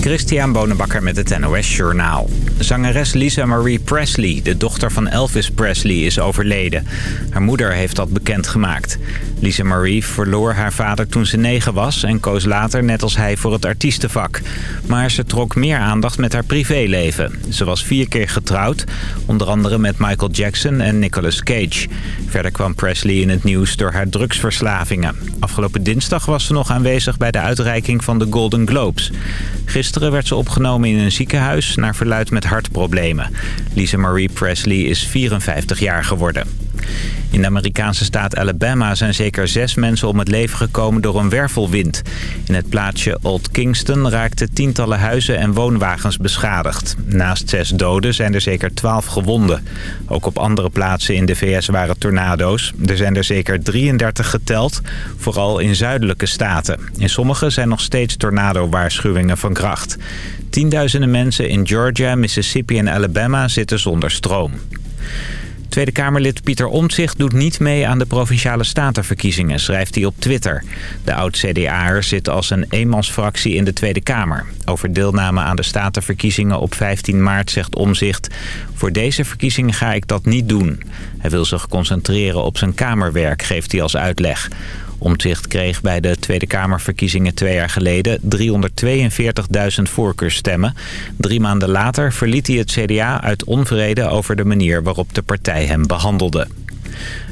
Christian Bonenbakker met het NOS Journaal. Zangeres Lisa Marie Presley, de dochter van Elvis Presley, is overleden. Haar moeder heeft dat bekendgemaakt. Lisa Marie verloor haar vader toen ze negen was... en koos later net als hij voor het artiestenvak. Maar ze trok meer aandacht met haar privéleven. Ze was vier keer getrouwd, onder andere met Michael Jackson en Nicolas Cage. Verder kwam Presley in het nieuws door haar drugsverslavingen. Afgelopen dinsdag was ze nog aanwezig bij de uitreiking van de Golden Globes. Gisteren werd ze opgenomen in een ziekenhuis naar verluid met hartproblemen. Lisa Marie Presley is 54 jaar geworden. In de Amerikaanse staat Alabama zijn zeker zes mensen om het leven gekomen door een wervelwind. In het plaatsje Old Kingston raakten tientallen huizen en woonwagens beschadigd. Naast zes doden zijn er zeker twaalf gewonden. Ook op andere plaatsen in de VS waren tornado's. Er zijn er zeker 33 geteld, vooral in zuidelijke staten. In sommige zijn nog steeds tornado-waarschuwingen van kracht. Tienduizenden mensen in Georgia, Mississippi en Alabama zitten zonder stroom. Tweede Kamerlid Pieter Omtzigt doet niet mee aan de Provinciale Statenverkiezingen, schrijft hij op Twitter. De oud-CDA'er zit als een eenmansfractie in de Tweede Kamer. Over deelname aan de Statenverkiezingen op 15 maart zegt Omzicht... voor deze verkiezingen ga ik dat niet doen. Hij wil zich concentreren op zijn kamerwerk, geeft hij als uitleg. Omtzigt kreeg bij de Tweede Kamerverkiezingen twee jaar geleden 342.000 voorkeurstemmen. Drie maanden later verliet hij het CDA uit onvrede over de manier waarop de partij hem behandelde.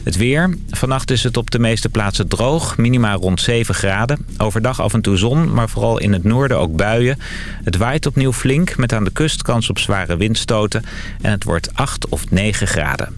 Het weer. Vannacht is het op de meeste plaatsen droog. Minima rond 7 graden. Overdag af en toe zon, maar vooral in het noorden ook buien. Het waait opnieuw flink, met aan de kust kans op zware windstoten. En het wordt 8 of 9 graden.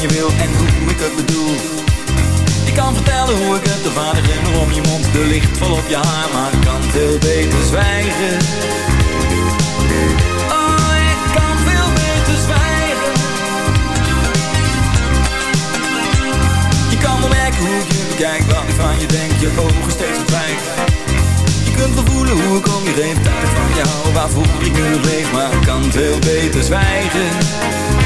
Je wil en hoe ik het bedoel. Je kan vertellen hoe ik het de vader en om je mond De licht vol op je haar, maar ik kan veel beter zwijgen. Oh, ik kan veel beter zwijgen. Je kan wel merken hoe je bekijk Wat ik van je denk, je ogen steeds verdwijgen Je kunt wel voelen hoe ik om je heen ik van jou, waarvoor ik nu leef Maar ik kan veel beter zwijgen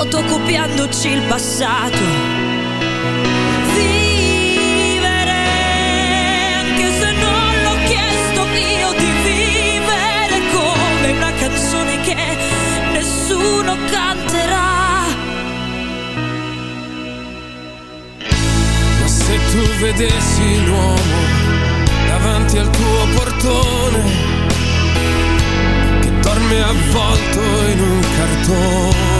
Fotocopiandoci il passato nessuno canterà. Ma se tu vedessi l'uomo davanti al tuo portone, che dorme avvolto in un cartone.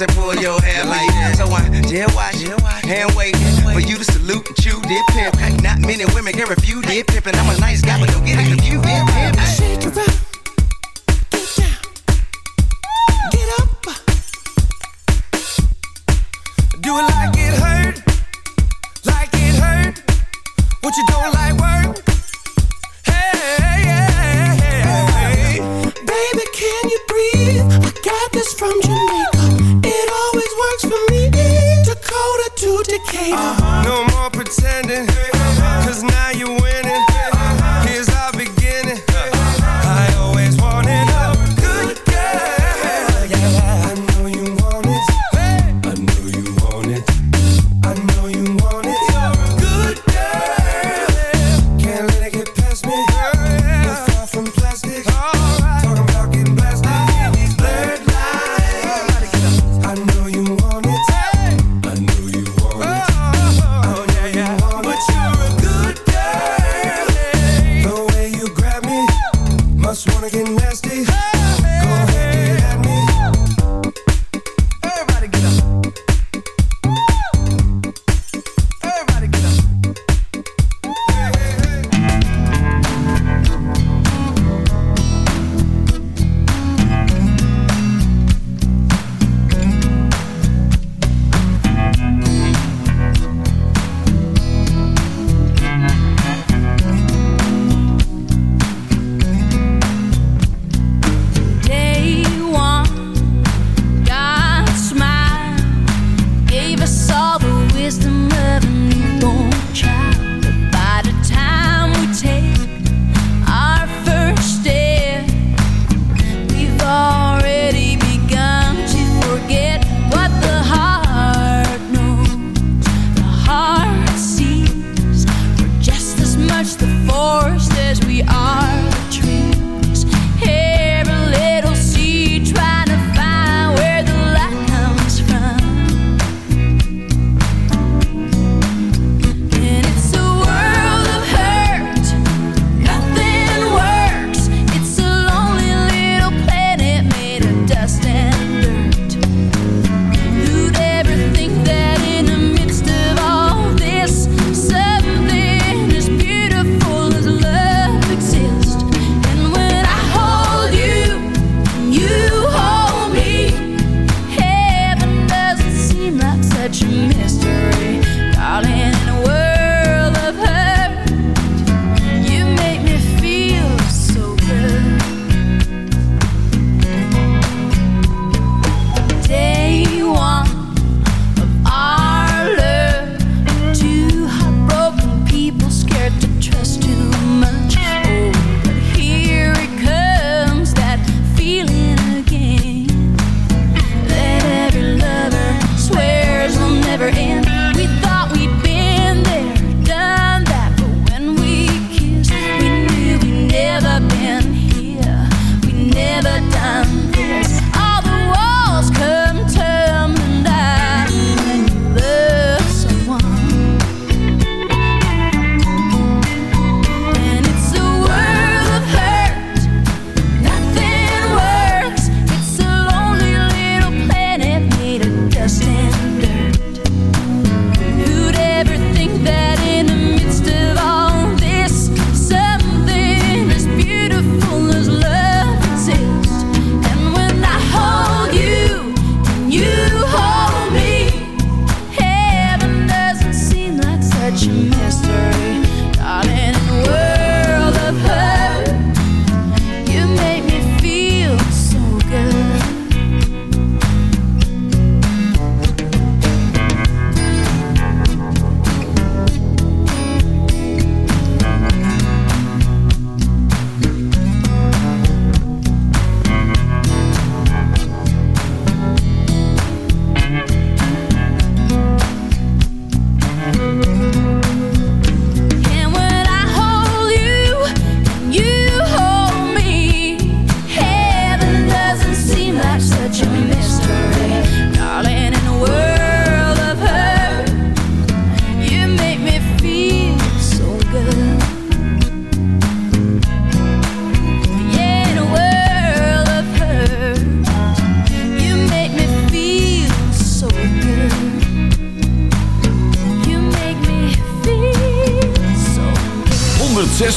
and pull your hair like that. So I just watch, and wait African national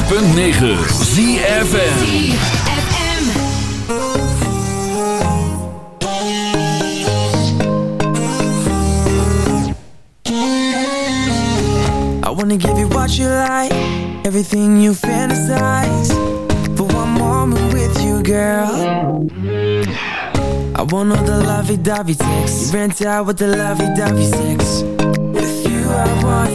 ZFM. I wanna give you what you like Everything you fantasize. For one moment with you, girl. I want all the lovey-dovey sex. You rent out with the lovey-dovey sex. With you I want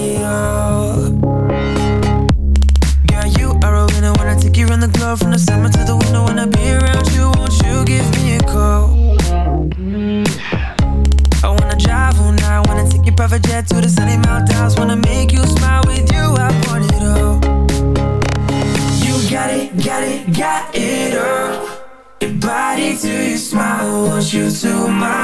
you to my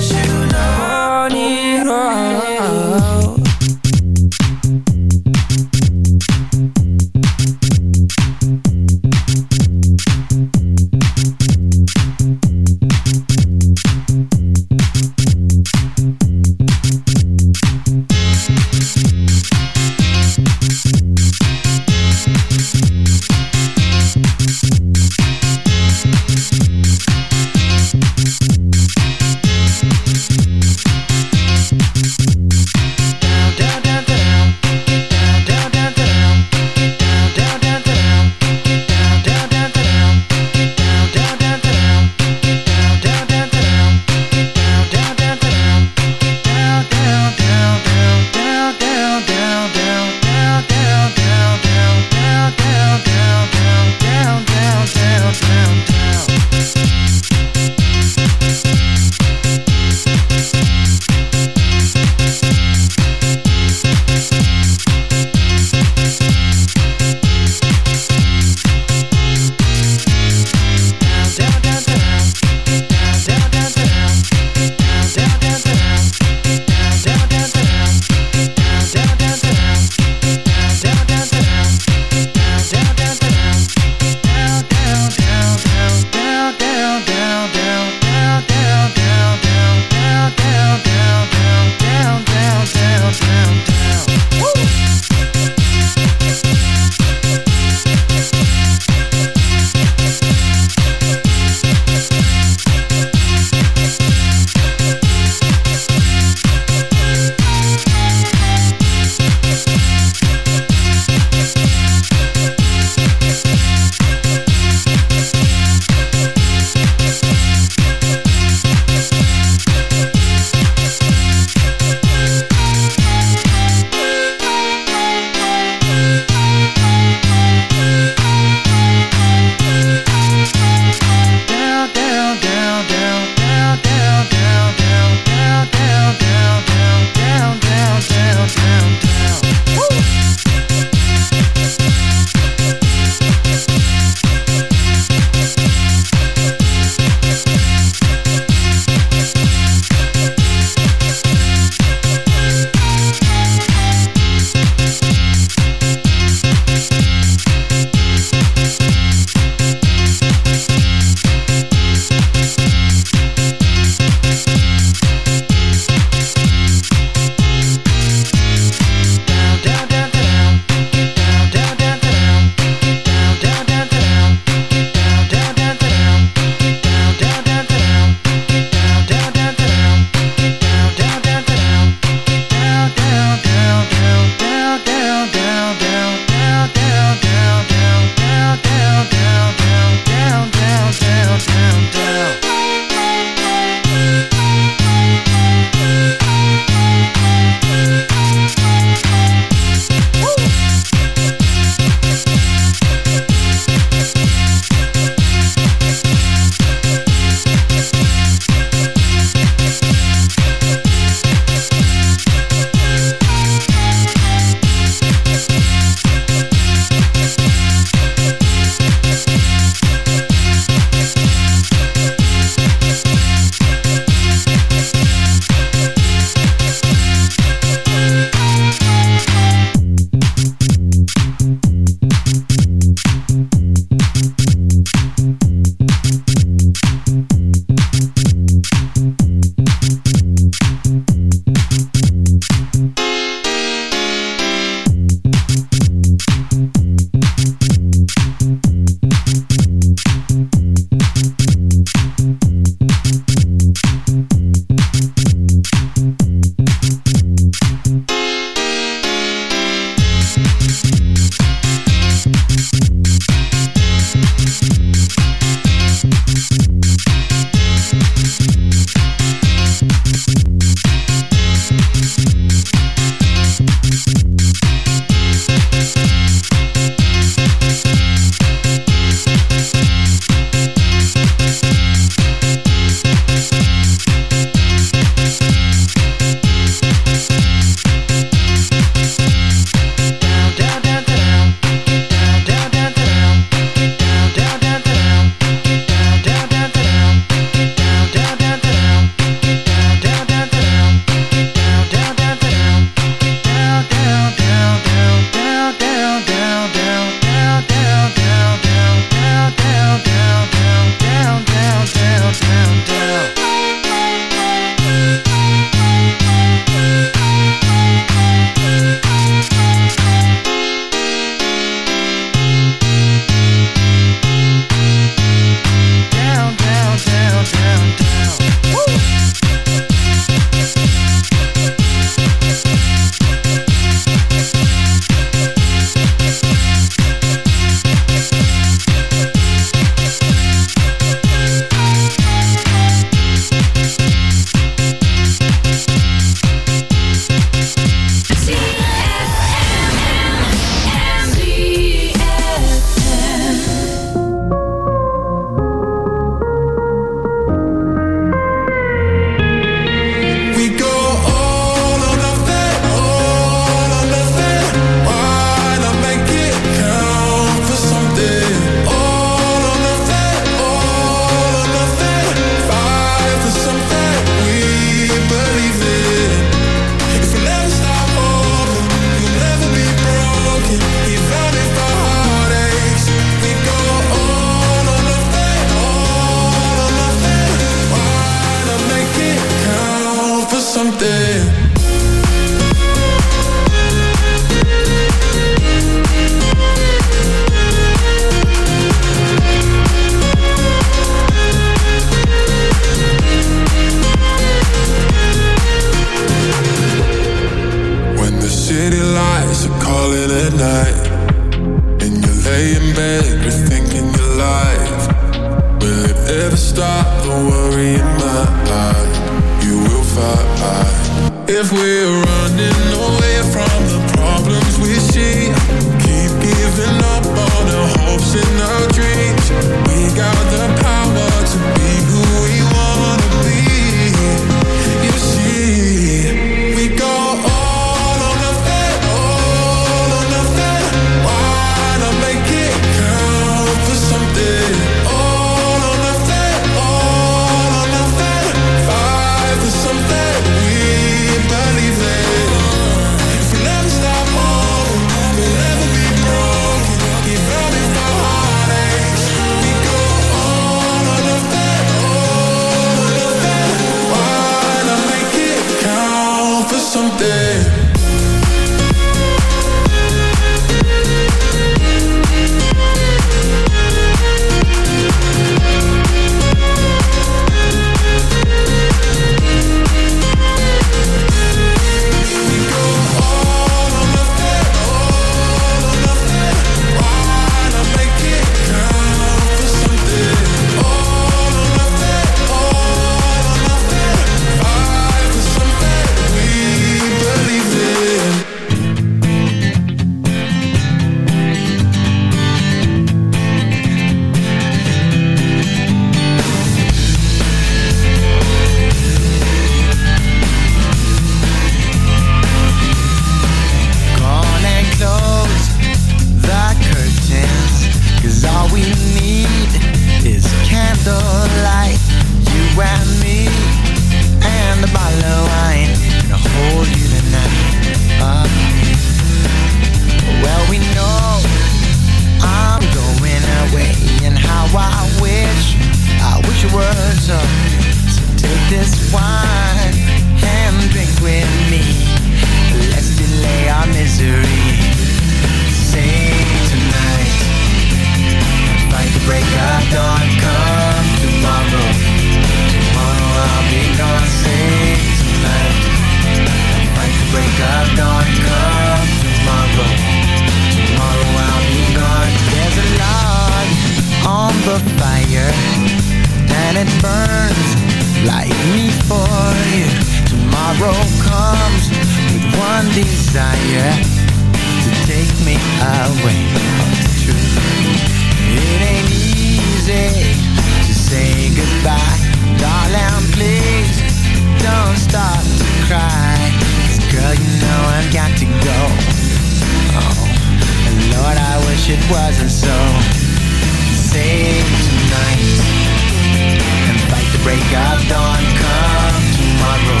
got done. come tomorrow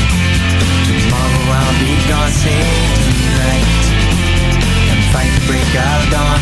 Tomorrow I'll be gone, save tonight And fight to break of dawn